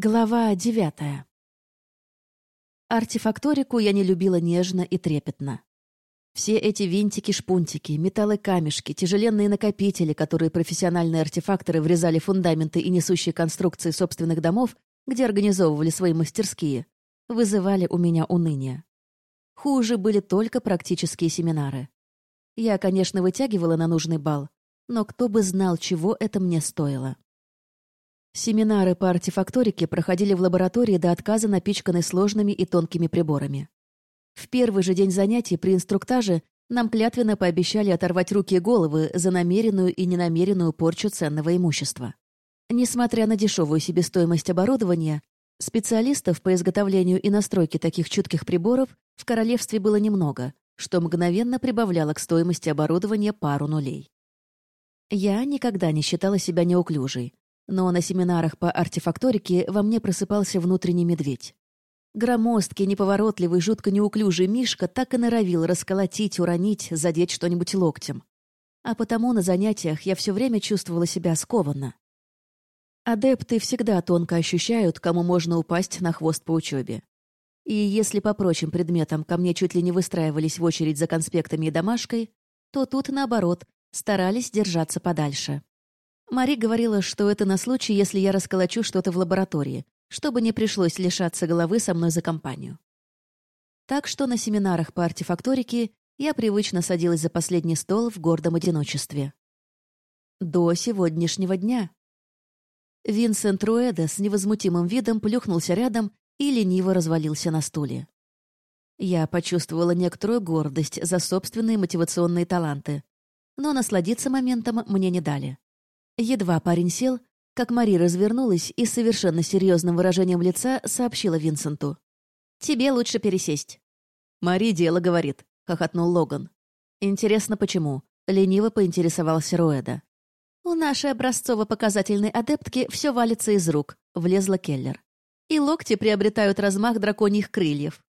Глава девятая. Артефакторику я не любила нежно и трепетно. Все эти винтики-шпунтики, металлы-камешки, тяжеленные накопители, которые профессиональные артефакторы врезали фундаменты и несущие конструкции собственных домов, где организовывали свои мастерские, вызывали у меня уныние. Хуже были только практические семинары. Я, конечно, вытягивала на нужный балл, но кто бы знал, чего это мне стоило. Семинары по артефакторике проходили в лаборатории до отказа, напичканной сложными и тонкими приборами. В первый же день занятий при инструктаже нам клятвенно пообещали оторвать руки и головы за намеренную и ненамеренную порчу ценного имущества. Несмотря на дешевую себестоимость оборудования, специалистов по изготовлению и настройке таких чутких приборов в королевстве было немного, что мгновенно прибавляло к стоимости оборудования пару нулей. Я никогда не считала себя неуклюжей, но на семинарах по артефакторике во мне просыпался внутренний медведь. Громоздкий, неповоротливый, жутко неуклюжий Мишка так и норовил расколотить, уронить, задеть что-нибудь локтем. А потому на занятиях я все время чувствовала себя скованно. Адепты всегда тонко ощущают, кому можно упасть на хвост по учебе. И если по прочим предметам ко мне чуть ли не выстраивались в очередь за конспектами и домашкой, то тут, наоборот, старались держаться подальше. Мари говорила, что это на случай, если я расколочу что-то в лаборатории, чтобы не пришлось лишаться головы со мной за компанию. Так что на семинарах по артефакторике я привычно садилась за последний стол в гордом одиночестве. До сегодняшнего дня. Винсент Руэда с невозмутимым видом плюхнулся рядом и лениво развалился на стуле. Я почувствовала некоторую гордость за собственные мотивационные таланты, но насладиться моментом мне не дали. Едва парень сел, как Мари развернулась и с совершенно серьезным выражением лица сообщила Винсенту. «Тебе лучше пересесть». «Мари дело говорит», — хохотнул Логан. «Интересно, почему?» — лениво поинтересовался Руэда. «У нашей образцово-показательной адептки все валится из рук», — влезла Келлер. «И локти приобретают размах драконьих крыльев.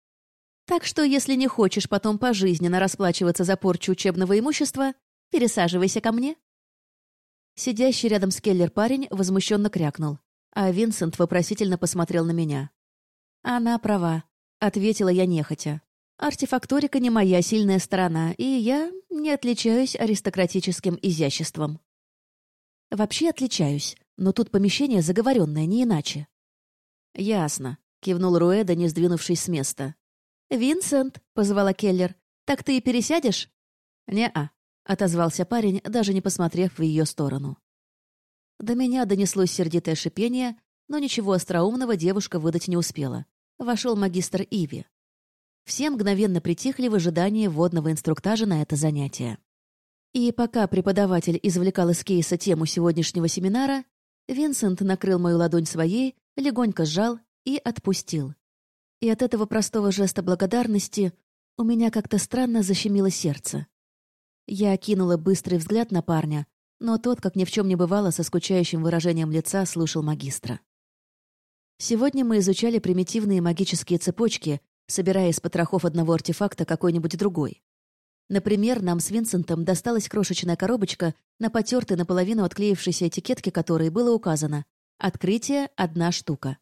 Так что, если не хочешь потом пожизненно расплачиваться за порчу учебного имущества, пересаживайся ко мне». Сидящий рядом с Келлер парень возмущенно крякнул, а Винсент вопросительно посмотрел на меня. «Она права», — ответила я нехотя. «Артефакторика не моя сильная сторона, и я не отличаюсь аристократическим изяществом». «Вообще отличаюсь, но тут помещение заговоренное, не иначе». «Ясно», — кивнул Руэда, не сдвинувшись с места. «Винсент», — позвала Келлер, — «так ты и пересядешь?» «Не-а», отозвался парень, даже не посмотрев в ее сторону. До меня донеслось сердитое шипение, но ничего остроумного девушка выдать не успела. Вошел магистр Иви. Все мгновенно притихли в ожидании водного инструктажа на это занятие. И пока преподаватель извлекал из кейса тему сегодняшнего семинара, Винсент накрыл мою ладонь своей, легонько сжал и отпустил. И от этого простого жеста благодарности у меня как-то странно защемило сердце. Я окинула быстрый взгляд на парня, но тот, как ни в чем не бывало, со скучающим выражением лица слушал магистра. Сегодня мы изучали примитивные магические цепочки, собирая из потрохов одного артефакта какой-нибудь другой. Например, нам с Винсентом досталась крошечная коробочка на потертой наполовину отклеившейся этикетке которой было указано «Открытие — одна штука».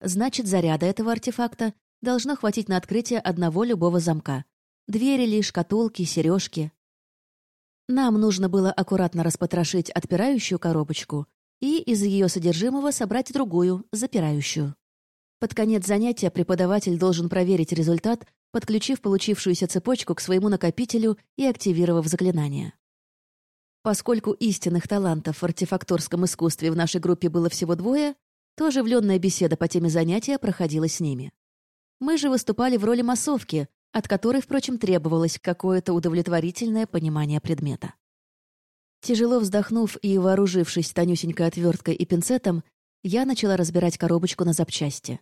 Значит, заряда этого артефакта должно хватить на открытие одного любого замка. Двери ли, шкатулки, сережки. Нам нужно было аккуратно распотрошить отпирающую коробочку и из ее содержимого собрать другую, запирающую. Под конец занятия преподаватель должен проверить результат, подключив получившуюся цепочку к своему накопителю и активировав заклинание. Поскольку истинных талантов в артефакторском искусстве в нашей группе было всего двое, то оживленная беседа по теме занятия проходила с ними. Мы же выступали в роли массовки, от которой, впрочем, требовалось какое-то удовлетворительное понимание предмета. Тяжело вздохнув и вооружившись тонюсенькой отверткой и пинцетом, я начала разбирать коробочку на запчасти.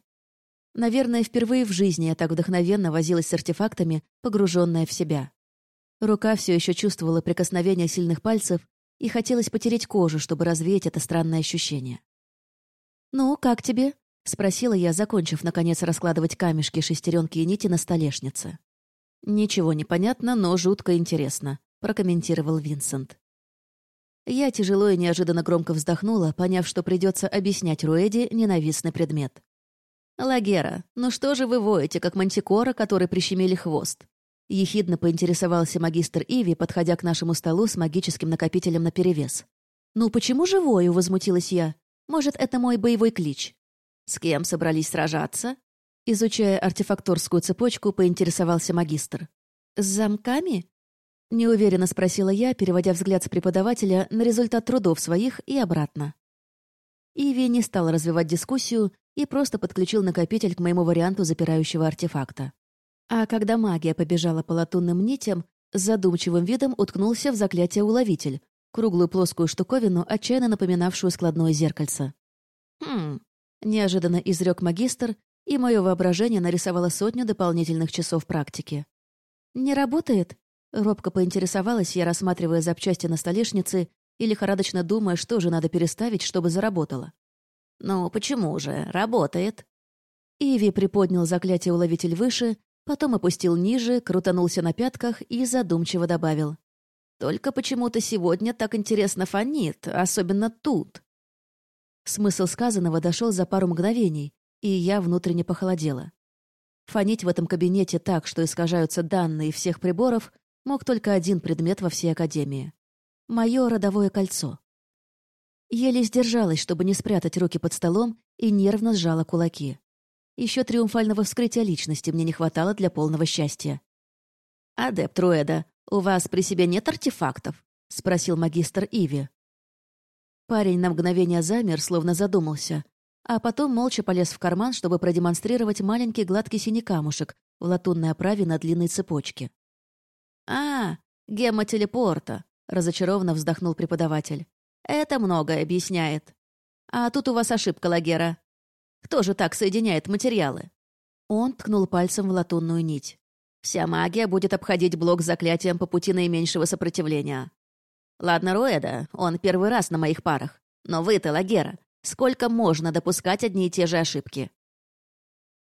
Наверное, впервые в жизни я так вдохновенно возилась с артефактами, погруженная в себя. Рука все еще чувствовала прикосновение сильных пальцев, и хотелось потереть кожу, чтобы развеять это странное ощущение. «Ну, как тебе?» — спросила я, закончив, наконец, раскладывать камешки, шестеренки и нити на столешнице. «Ничего не понятно, но жутко интересно», — прокомментировал Винсент. Я тяжело и неожиданно громко вздохнула, поняв, что придется объяснять Руэди ненавистный предмет. «Лагера, ну что же вы воете, как мантикора, который прищемили хвост?» Ехидно поинтересовался магистр Иви, подходя к нашему столу с магическим накопителем наперевес. «Ну почему же вою?» — возмутилась я. «Может, это мой боевой клич?» «С кем собрались сражаться?» Изучая артефакторскую цепочку, поинтересовался магистр. «С замками?» Неуверенно спросила я, переводя взгляд с преподавателя на результат трудов своих и обратно. Иви не стал развивать дискуссию и просто подключил накопитель к моему варианту запирающего артефакта. А когда магия побежала по латунным нитям, с задумчивым видом уткнулся в заклятие-уловитель, круглую плоскую штуковину, отчаянно напоминавшую складное зеркальце. Неожиданно изрек магистр, и мое воображение нарисовало сотню дополнительных часов практики. «Не работает?» — робко поинтересовалась я, рассматривая запчасти на столешнице и лихорадочно думая, что же надо переставить, чтобы заработало. «Ну, почему же? Работает». Иви приподнял заклятие-уловитель выше, потом опустил ниже, крутанулся на пятках и задумчиво добавил. «Только почему-то сегодня так интересно фонит, особенно тут». Смысл сказанного дошел за пару мгновений, и я внутренне похолодела. Фонить в этом кабинете так, что искажаются данные всех приборов, мог только один предмет во всей Академии. Мое родовое кольцо. Еле сдержалась, чтобы не спрятать руки под столом, и нервно сжала кулаки. Еще триумфального вскрытия личности мне не хватало для полного счастья. «Адепт Руэда, у вас при себе нет артефактов?» — спросил магистр Иви. Парень на мгновение замер, словно задумался, а потом молча полез в карман, чтобы продемонстрировать маленький гладкий синий камушек в латунной оправе на длинной цепочке. «А, гемма телепорта», — разочарованно вздохнул преподаватель. «Это многое объясняет. А тут у вас ошибка, Лагера. Кто же так соединяет материалы?» Он ткнул пальцем в латунную нить. «Вся магия будет обходить блок заклятием по пути наименьшего сопротивления. Ладно, Роэда, он первый раз на моих парах. Но вы-то, Лагера, Сколько можно допускать одни и те же ошибки?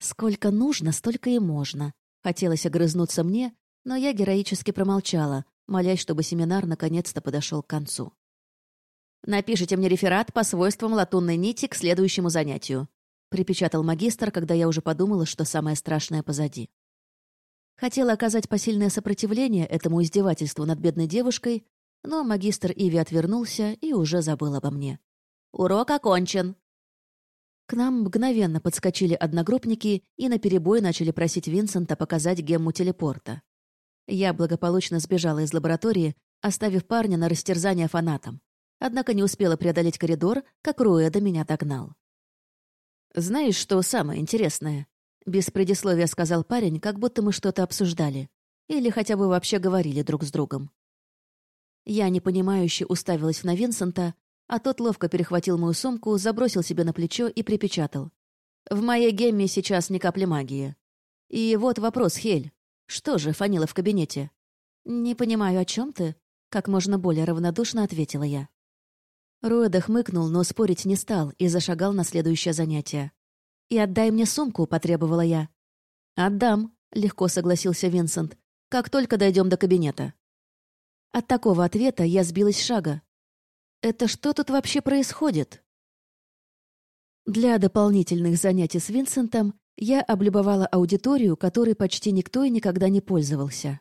Сколько нужно, столько и можно. Хотелось огрызнуться мне, но я героически промолчала, молясь, чтобы семинар наконец-то подошел к концу. «Напишите мне реферат по свойствам латунной нити к следующему занятию», припечатал магистр, когда я уже подумала, что самое страшное позади. Хотела оказать посильное сопротивление этому издевательству над бедной девушкой, но магистр Иви отвернулся и уже забыл обо мне. Урок окончен!» К нам мгновенно подскочили одногруппники и наперебой начали просить Винсента показать гемму телепорта. Я благополучно сбежала из лаборатории, оставив парня на растерзание фанатам. Однако не успела преодолеть коридор, как Руэда меня догнал. «Знаешь, что самое интересное?» Без предисловия сказал парень, как будто мы что-то обсуждали. Или хотя бы вообще говорили друг с другом. Я непонимающе уставилась на Винсента, а тот ловко перехватил мою сумку, забросил себе на плечо и припечатал. «В моей гемме сейчас ни капли магии. И вот вопрос, Хель. Что же фанила в кабинете?» «Не понимаю, о чем ты?» Как можно более равнодушно ответила я. Руэда хмыкнул, но спорить не стал и зашагал на следующее занятие. «И отдай мне сумку», — потребовала я. «Отдам», — легко согласился Винсент, «как только дойдем до кабинета». От такого ответа я сбилась с шага. Это что тут вообще происходит? Для дополнительных занятий с Винсентом я облюбовала аудиторию, которой почти никто и никогда не пользовался.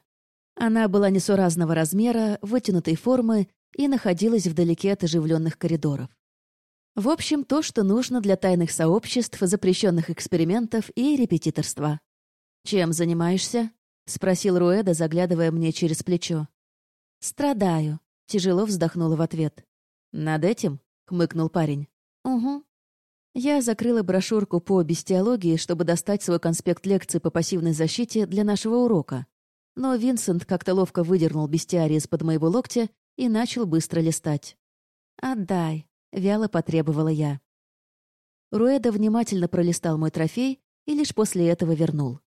Она была несуразного размера, вытянутой формы и находилась вдалеке от оживленных коридоров. В общем, то, что нужно для тайных сообществ, запрещенных экспериментов и репетиторства. «Чем занимаешься?» — спросил Руэда, заглядывая мне через плечо. «Страдаю», — тяжело вздохнула в ответ. «Над этим?» — хмыкнул парень. «Угу». Я закрыла брошюрку по бестиологии, чтобы достать свой конспект лекции по пассивной защите для нашего урока. Но Винсент как-то ловко выдернул бестиарий из-под моего локтя и начал быстро листать. «Отдай», — вяло потребовала я. Руэда внимательно пролистал мой трофей и лишь после этого вернул.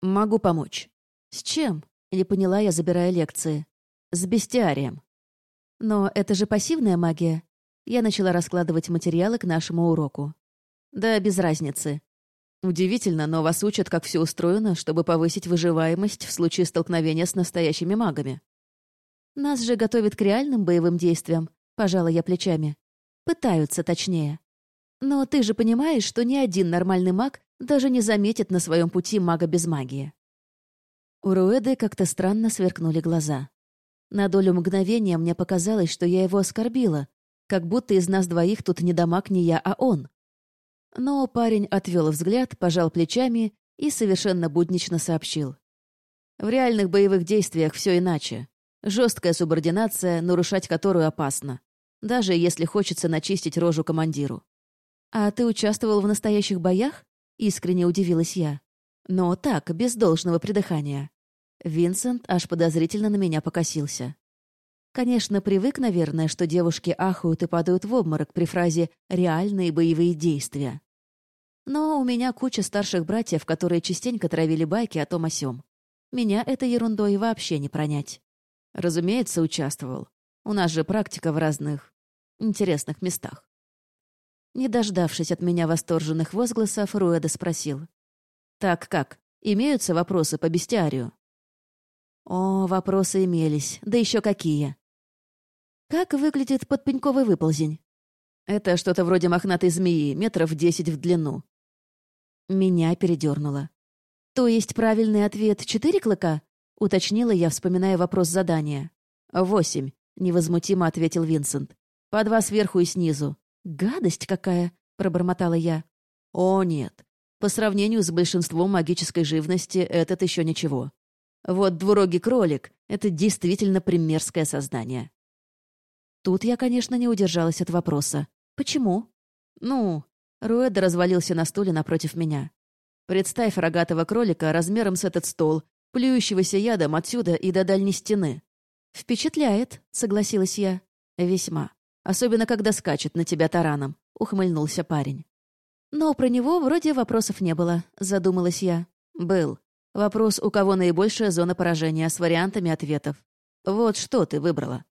«Могу помочь». «С чем?» — не поняла я, забирая лекции. «С бестиарием». Но это же пассивная магия. Я начала раскладывать материалы к нашему уроку. Да, без разницы. Удивительно, но вас учат, как все устроено, чтобы повысить выживаемость в случае столкновения с настоящими магами. Нас же готовят к реальным боевым действиям, Пожала я плечами. Пытаются, точнее. Но ты же понимаешь, что ни один нормальный маг даже не заметит на своем пути мага без магии. У Руэды как-то странно сверкнули глаза. На долю мгновения мне показалось, что я его оскорбила, как будто из нас двоих тут не дамаг не я, а он. Но парень отвел взгляд, пожал плечами и совершенно буднично сообщил. В реальных боевых действиях все иначе. Жесткая субординация, нарушать которую опасно. Даже если хочется начистить рожу командиру. «А ты участвовал в настоящих боях?» — искренне удивилась я. «Но так, без должного придыхания». Винсент аж подозрительно на меня покосился. Конечно, привык, наверное, что девушки ахают и падают в обморок при фразе «реальные боевые действия». Но у меня куча старших братьев, которые частенько травили байки о том о сём. Меня этой ерундой вообще не пронять. Разумеется, участвовал. У нас же практика в разных интересных местах. Не дождавшись от меня восторженных возгласов, Руэда спросил. «Так как, имеются вопросы по бестиарию?» О, вопросы имелись, да еще какие. Как выглядит подпеньковый выползень? Это что-то вроде мохнатой змеи, метров десять в длину. Меня передернуло. То есть правильный ответ — четыре клыка? Уточнила я, вспоминая вопрос задания. «Восемь», — невозмутимо ответил Винсент. «По два сверху и снизу». «Гадость какая!» — пробормотала я. «О, нет. По сравнению с большинством магической живности, этот еще ничего. Вот двурогий кролик — это действительно примерское создание. Тут я, конечно, не удержалась от вопроса. «Почему?» «Ну...» Руэда развалился на стуле напротив меня. «Представь рогатого кролика размером с этот стол, плюющегося ядом отсюда и до дальней стены». «Впечатляет», — согласилась я. «Весьма. Особенно, когда скачет на тебя тараном», — ухмыльнулся парень. «Но про него вроде вопросов не было», — задумалась я. «Был. Вопрос, у кого наибольшая зона поражения, с вариантами ответов. Вот что ты выбрала.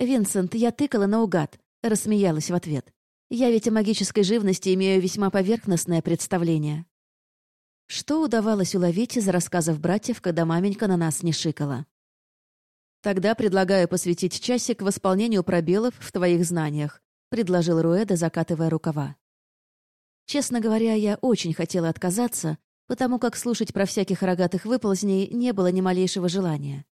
«Винсент, я тыкала наугад», — рассмеялась в ответ. «Я ведь о магической живности имею весьма поверхностное представление». Что удавалось уловить из рассказов братьев, когда маменька на нас не шикала? «Тогда предлагаю посвятить часик восполнению пробелов в твоих знаниях», — предложил Руэда, закатывая рукава. Честно говоря, я очень хотела отказаться, потому как слушать про всяких рогатых выползней не было ни малейшего желания.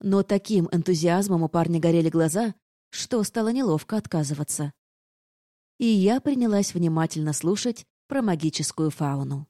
Но таким энтузиазмом у парня горели глаза, что стало неловко отказываться. И я принялась внимательно слушать про магическую фауну.